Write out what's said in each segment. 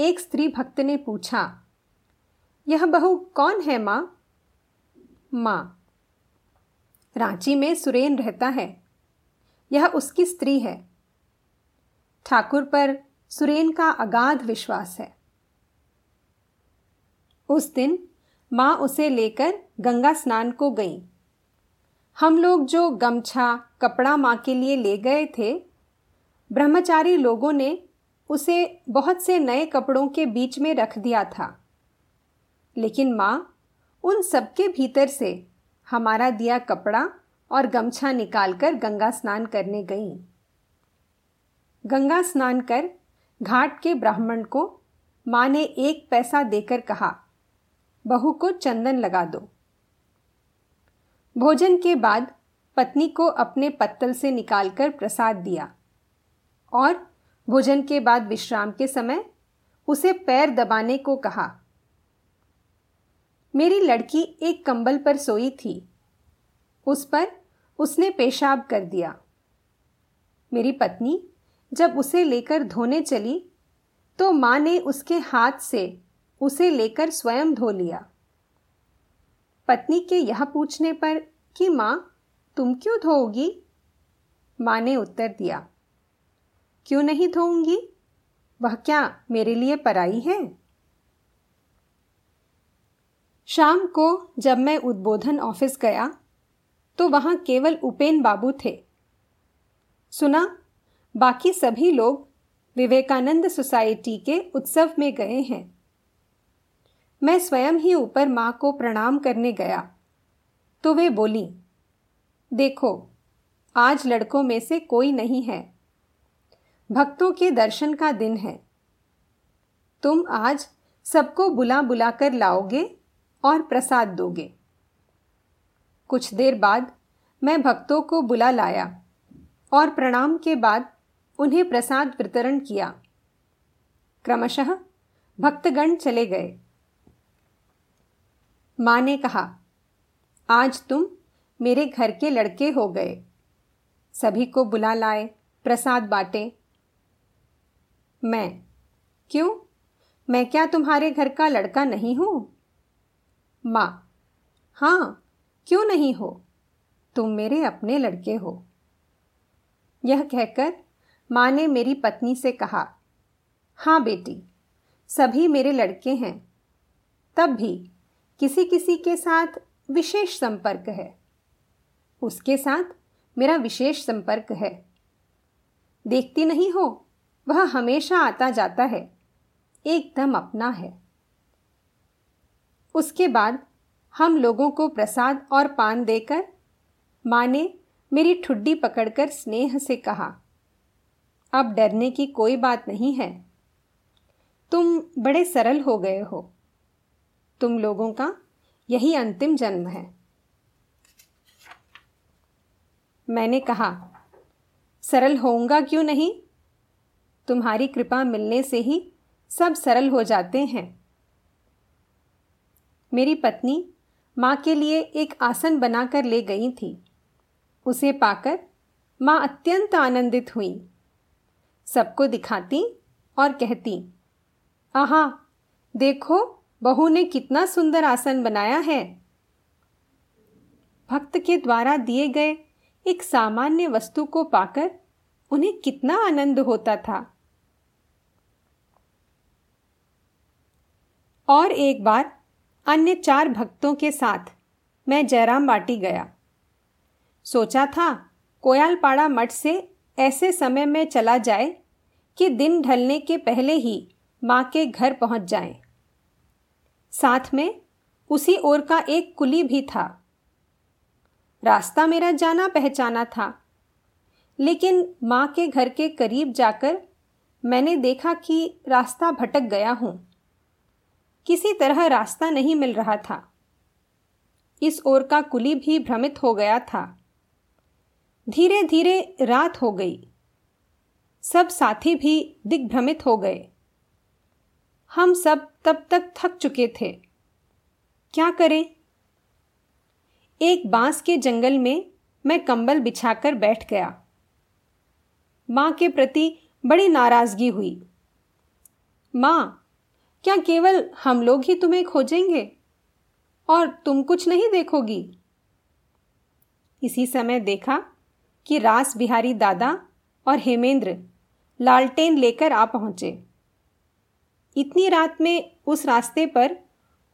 एक स्त्री भक्त ने पूछा, यह बहू कौन है, माँ? माँ। रांची में सुरेन रहता है। यह उसकी स्त्री है। ठाकुर पर सुरेन का अगाध विश्वास है। उस दिन माँ उसे लेकर गंगा स्नान को गई। हम लोग जो गमछा, कपड़ा माँ के लिए ले गए थे, ब्रह्मचारी लोगों ने उसे बहुत से नए कपड़ों के बीच में रख दिया था। लेकिन माँ, उन सबके भीतर से हमारा दिया कपड़ा और गमछा निकालकर गंगा स्नान करने गई। गंगा स्नान कर घाट के ब्राह्मण को माँ ने एक पैसा देकर कहा, बहू को चंदन लगा दो। भोजन के बाद पत्नी को अपने पत्तल से निकालकर प्रसाद दिया और भोजन के बाद विश्राम के समय उसे पैर दबाने को कहा। मेरी लड़की एक कंबल पर सोई थी। उस पर उसने पेशाब कर दिया। मेरी पत्नी जब उसे लेकर धोने चली तो माँ ने उसके हाथ से उसे लेकर स्वयं धो लिया। पत्नी के यह पूछने पर कि, माँ, तुम क्यों धोगी माँ ने उत्तर दिया क्यों नहीं धोऊँगी? वह क्या मेरे लिए पराई है? शाम को जब मैं उद्बोधन ऑफ़िस गया तो वहाँ केवल उपेन बाबू थे। सुना, बाकी सभी लोग विवेकानंद सोसाइटी के उत्सव में गए हैं। मैं स्वयं ही ऊपर माँ को प्रणाम करने गया तो वे बोली, देखो, आज लड़कों में से कोई नहीं है। भक्तों के दर्शन का दिन है। तुम आज सबको बुला बुलाकर लाओगे और प्रसाद दोगे। कुछ देर बाद मैं भक्तों को बुला लाया और प्रणाम के बाद उन्हें प्रसाद वितरण किया। क्रमशः भक्तगण चले गए। माँ ने कहा, आज तुम मेरे घर के लड़के हो गए। सभी को बुला लाए, प्रसाद बांटे मैं। क्यों? मैं क्या तुम्हारे घर का लड़का नहीं हूँ? माँ। हाँ, क्यों नहीं हो? तुम मेरे अपने लड़के हो। यह कहकर माँ ने मेरी पत्नी से कहा, हाँ बेटी, सभी मेरे लड़के हैं। तब भी किसी किसी के साथ विशेष संपर्क है। उसके साथ मेरा विशेष संपर्क है। देखती नहीं हो? वह हमेशा आता जाता है। एकदम अपना है। उसके बाद हम लोगों को प्रसाद और पान देकर माँ ने मेरी ठुड्डी पकड़कर स्नेह से कहा, अब डरने की कोई बात नहीं है। तुम बड़े सरल हो गए हो। तुम लोगों का यही अंतिम जन्म है। मैंने कहा, सरल होऊँगा क्यों नहीं? तुम्हारी कृपा मिलने से ही सब सरल हो जाते हैं। मेरी पत्नी माँ के लिए एक आसन बनाकर ले गई थी। उसे पाकर माँ अत्यंत आनंदित हुई। सबको दिखाती और कहती, आहा, देखो, बहू ने कितना सुंदर आसन बनाया है। भक्त के द्वारा दिए गए एक सामान्य वस्तु को पाकर उन्हें कितना आनंद होता था। और एक बार अन्य चार भक्तों के साथ मैं जयराम बाटी गया। सोचा था, कोयालपाड़ा मठ से ऐसे समय में चला जाए कि दिन ढलने के पहले ही माँ के घर पहुँच जाएँ। साथ में उसी ओर का एक कुली भी था। रास्ता मेरा जाना पहचाना था, लेकिन माँ के घर के करीब जाकर मैंने देखा कि रास्ता भटक गया हूँ। किसी तरह रास्ता नहीं मिल रहा था। इस ओर का कुली भी भ्रमित हो गया था। धीरे धीरे रात हो गई। सब साथी भी दिग्भ्रमित हो गए। हम सब तब तक थक चुके थे। क्या करें? एक बाँस के जंगल में मैं कंबल बिछाकर बैठ गया। माँ के प्रति बड़ी नाराज़गी हुई। माँ क्या केवल हम लोग ही तुम्हें खोजेंगे? और तुम कुछ नहीं देखोगी? इसी समय देखा कि रास बिहारी दादा और हेमेंद्र लालटेन लेकर आ पहुँचे। इतनी रात में उस रास्ते पर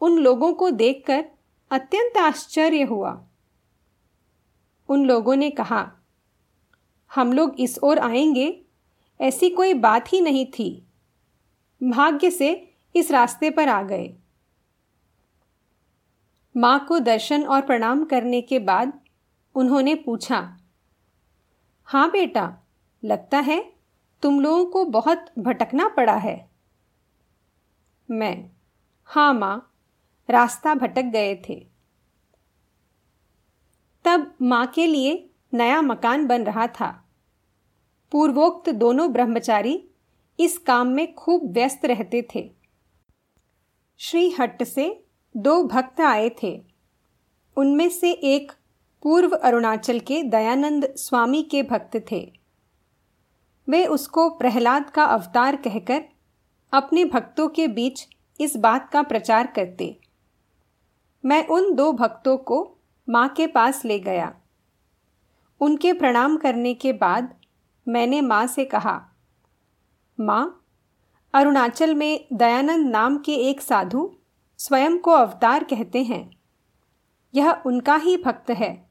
उन लोगों को देखकर अत्यंत आश्चर्य हुआ। उन लोगों ने कहा, हम लोग इस ओर आएँगे ऐसी कोई बात ही नहीं थी। भाग्य से इस रास्ते पर आ गए। माँ को दर्शन और प्रणाम करने के बाद उन्होंने पूछा, हाँ बेटा, लगता है तुम लोगों को बहुत भटकना पड़ा है? मैं, हाँ माँ, रास्ता भटक गए थे। तब माँ के लिए नया मकान बन रहा था। पूर्वोक्त दोनों ब्रह्मचारी इस काम में खूब व्यस्त रहते थे। श्री हट्ट से दो भक्त आए थे। उनमें से एक पूर्व अरुणाचल के दयानंद स्वामी के भक्त थे। वे उसको प्रहलाद का अवतार कहकर अपने भक्तों के बीच इस बात का प्रचार करते। मैं उन दो भक्तों को माँ के पास ले गया। उनके प्रणाम करने के बाद मैंने माँ से कहा, माँ अरुणाचल में दयानंद नाम के एक साधु स्वयं को अवतार कहते हैं। यह उनका ही भक्त है।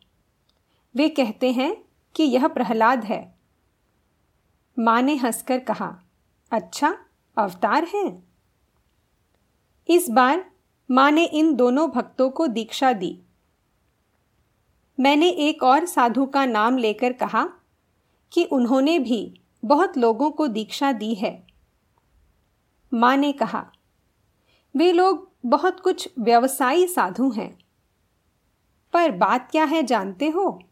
वे कहते हैं कि यह प्रहलाद है। माँ ने हंसकर कहा अच्छा अवतार है? इस बार माँ ने इन दोनों भक्तों को दीक्षा दी। मैंने एक और साधु का नाम लेकर कहा कि उन्होंने भी बहुत लोगों को दीक्षा दी है। माँ ने कहा, वे लोग बहुत कुछ व्यवसायी साधु हैं। पर बात क्या है जानते हो?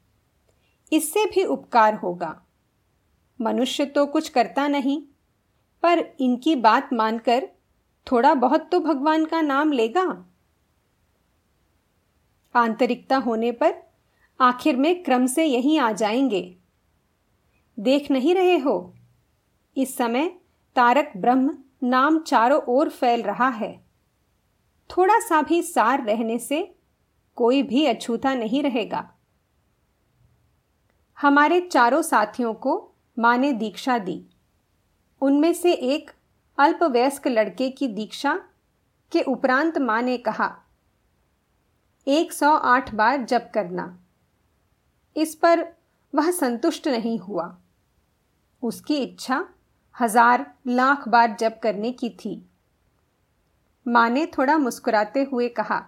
इससे भी उपकार होगा। मनुष्य तो कुछ करता नहीं, पर इनकी बात मानकर थोड़ा बहुत तो भगवान का नाम लेगा। आंतरिकता होने पर आखिर में क्रम से यहीं आ जाएँगे। देख नहीं रहे हो? इस समय तारक ब्रह्म नाम चारों ओर फैल रहा है। थोड़ा सा भी सार रहने से कोई भी अछूता नहीं रहेगा। हमारे चारों साथियों को माँ ने दीक्षा दी। उनमें से एक अल्पवयस्क लड़के की दीक्षा के उपरांत माँ ने कहा 108 बार जप करना। इस पर वह संतुष्ट नहीं हुआ। उसकी इच्छा हज़ार लाख बार जप करने की थी। माँ ने थोड़ा मुस्कुराते हुए कहा,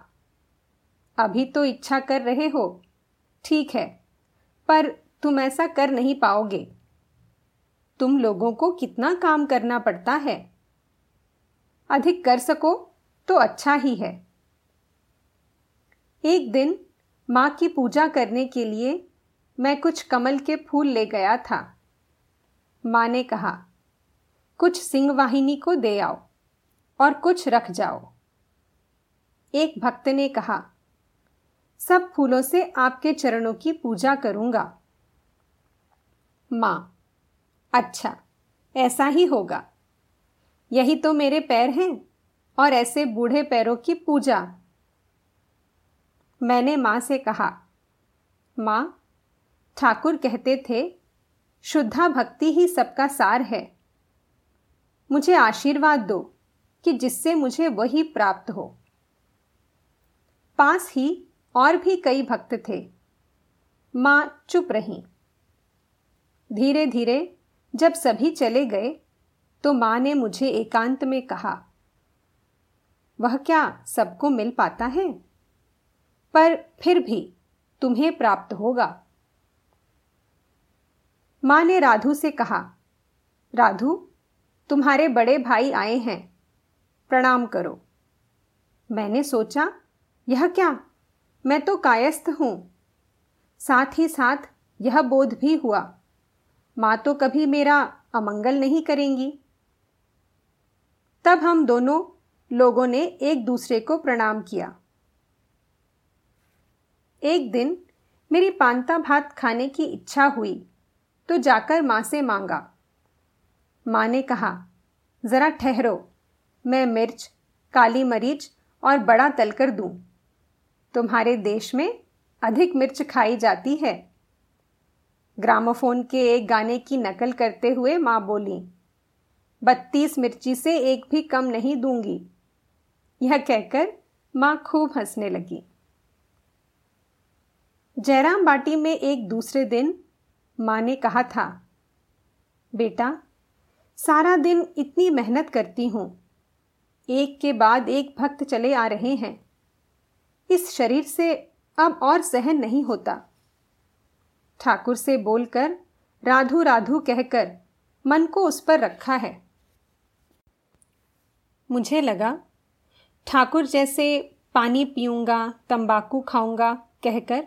अभी तो इच्छा कर रहे हो, ठीक है, पर तुम ऐसा कर नहीं पाओगे। तुम लोगों को कितना काम करना पड़ता है। अधिक कर सको तो अच्छा ही है। एक दिन माँ की पूजा करने के लिए मैं कुछ कमल के फूल ले गया था। माँ ने कहा कुछ सिंह वाहिनी को दे आओ और कुछ रख जाओ। एक भक्त ने कहा, सब फूलों से आपके चरणों की पूजा करूँगा। माँ अच्छा ऐसा ही होगा। यही तो मेरे पैर हैं और ऐसे बूढ़े पैरों की पूजा। मैंने माँ से कहा, माँ, ठाकुर कहते थे, शुद्धा भक्ति ही सबका सार है। मुझे आशीर्वाद दो कि जिससे मुझे वही प्राप्त हो। पास ही और भी कई भक्त थे। माँ चुप रही। धीरे धीरे जब सभी चले गए तो माँ ने मुझे एकांत में कहा, वह क्या सबको मिल पाता है? पर फिर भी तुम्हें प्राप्त होगा। माँ ने राधु से कहा, राधु तुम्हारे बड़े भाई आए हैं। प्रणाम करो। मैंने सोचा, यह क्या? मैं तो कायस्थ हूँ। साथ ही साथ यह बोध भी हुआ, माँ तो कभी मेरा अमंगल नहीं करेंगी। तब हम दोनों लोगों ने एक दूसरे को प्रणाम किया। एक दिन मेरी पांता भात खाने की इच्छा हुई तो जाकर माँ से मांगा। माँ ने कहा, जरा ठहरो, मैं मिर्च, काली मरीच और बड़ा तलकर दूँ। तुम्हारे देश में अधिक मिर्च खाई जाती है। ग्रामोफोन के एक गाने की नकल करते हुए माँ बोली, बत्तीस मिर्ची से एक भी कम नहीं दूँगी। यह कहकर माँ खूब हंसने लगी। जयराम बाटी में एक दूसरे दिन माँ ने कहा था, बेटा सारा दिन इतनी मेहनत करती हूँ। एक के बाद एक भक्त चले आ रहे हैं। इस शरीर से अब और सहन नहीं होता। ठाकुर से बोलकर, राधु राधु कहकर, मन को उस पर रखा है। मुझे लगा, ठाकुर जैसे पानी पीऊँगा, तंबाकू खाऊँगा कहकर,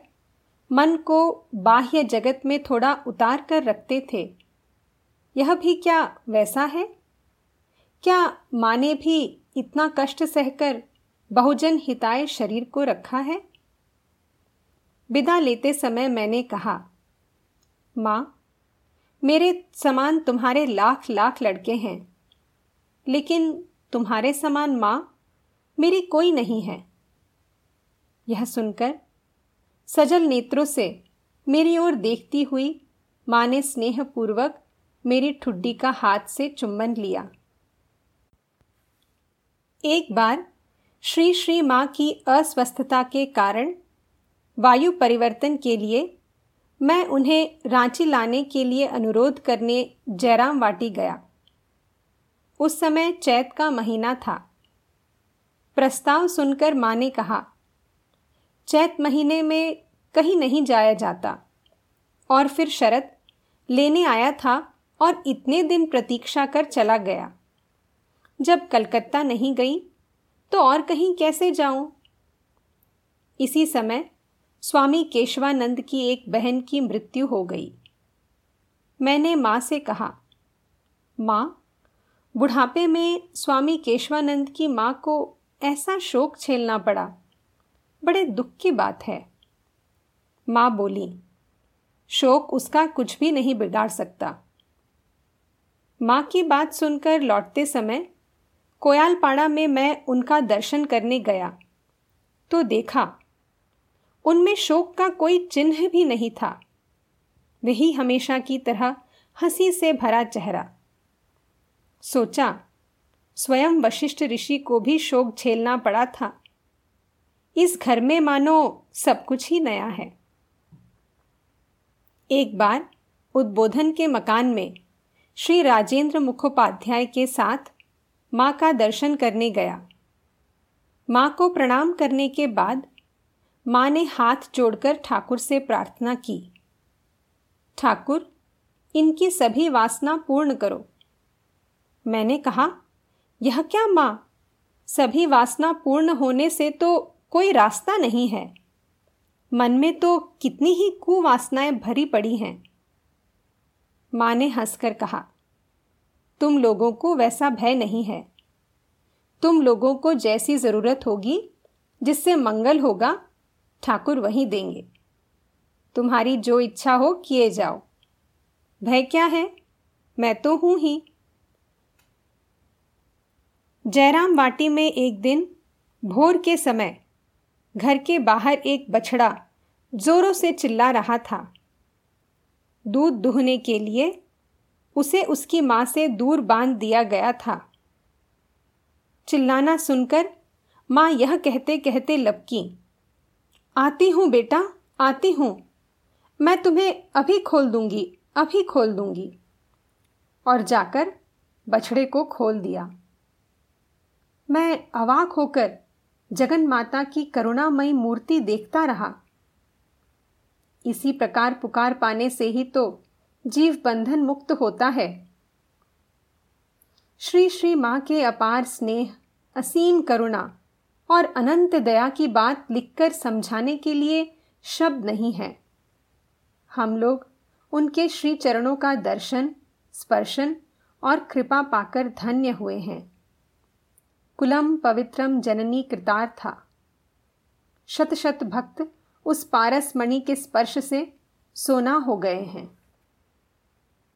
मन को बाह्य जगत में थोड़ा उतार कर रखते थे। यह भी क्या वैसा है? क्या माँ ने भी इतना कष्ट सहकर बहुजन हिताय शरीर को रखा है? विदा लेते समय मैंने कहा, माँ, मेरे समान तुम्हारे लाख लाख लड़के हैं, लेकिन तुम्हारे समान माँ मेरी कोई नहीं है। यह सुनकर सजल नेत्रों से मेरी ओर देखती हुई माँ ने स्नेहपूर्वक मेरी ठुड्डी का हाथ से चुम्बन लिया। एक बार श्री श्री माँ की अस्वस्थता के कारण वायु परिवर्तन के लिए मैं उन्हें रांची लाने के लिए अनुरोध करने जयराम वाटी गया। उस समय चैत का महीना था। प्रस्ताव सुनकर माँ ने कहा, चैत महीने में कहीं नहीं जाया जाता और फिर शरत लेने आया था और इतने दिन प्रतीक्षा कर चला गया। जब कलकत्ता नहीं गई तो और कहीं कैसे जाऊँ? इसी समय स्वामी केशवानंद की एक बहन की मृत्यु हो गई। मैंने माँ से कहा, माँ, बुढ़ापे में स्वामी केशवानंद की माँ को ऐसा शोक झेलना पड़ा। बड़े दुख की बात है। माँ बोली, शोक उसका कुछ भी नहीं बिगाड़ सकता। माँ की बात सुनकर लौटते समय कोयालपाड़ा में मैं उनका दर्शन करने गया। तो देखा, उनमें शोक का कोई चिन्ह भी नहीं था। वही हमेशा की तरह हँसी से भरा चेहरा। सोचा, स्वयं वशिष्ठ ऋषि को भी शोक झेलना पड़ा था। इस घर में मानो सब कुछ ही नया है। एक बार उद्बोधन के मकान में श्री राजेंद्र मुखोपाध्याय के साथ माँ का दर्शन करने गया। माँ को प्रणाम करने के बाद माँ ने हाथ जोड़कर ठाकुर से प्रार्थना की। ठाकुर, इनकी सभी वासना पूर्ण करो। मैंने कहा, यह क्या माँ? सभी वासना पूर्ण होने से तो कोई रास्ता नहीं है। मन में तो कितनी ही कुवासनाएँ भरी पड़ी हैं। माँ ने हंसकर कहा, तुम लोगों को वैसा भय नहीं है। तुम लोगों को जैसी ज़रूरत होगी, जिससे मंगल होगा, ठाकुर वही देंगे। तुम्हारी जो इच्छा हो, किए जाओ। भय क्या है? मैं तो हूँ ही। जयराम वाटी में एक दिन, भोर के समय, घर के बाहर एक बछड़ा जोरों से चिल्ला रहा था। दूध दुहने के लिए उसे उसकी माँ से दूर बाँध दिया गया था। चिल्लाना सुनकर माँ यह कहते कहते लपकी, आती हूँ बेटा, आती हूँ। मैं तुम्हें अभी खोल दूँगी, अभी खोल दूँगी। और जाकर बछड़े को खोल दिया। मैं अवाक होकर जगन माता की करुणामयी मूर्ति देखता रहा। इसी प्रकार पुकार पाने से ही तो जीव बंधन मुक्त होता है। श्री श्री माँ के अपार स्नेह, असीम करुणा और अनंत दया की बात लिखकर समझाने के लिए शब्द नहीं है। हम लोग उनके श्री चरणों का दर्शन, स्पर्शन और कृपा पाकर धन्य हुए हैं। कुलम पवित्रम जननी कृतार्था। शत शत भक्त उस पारस मणि के स्पर्श से सोना हो गए हैं।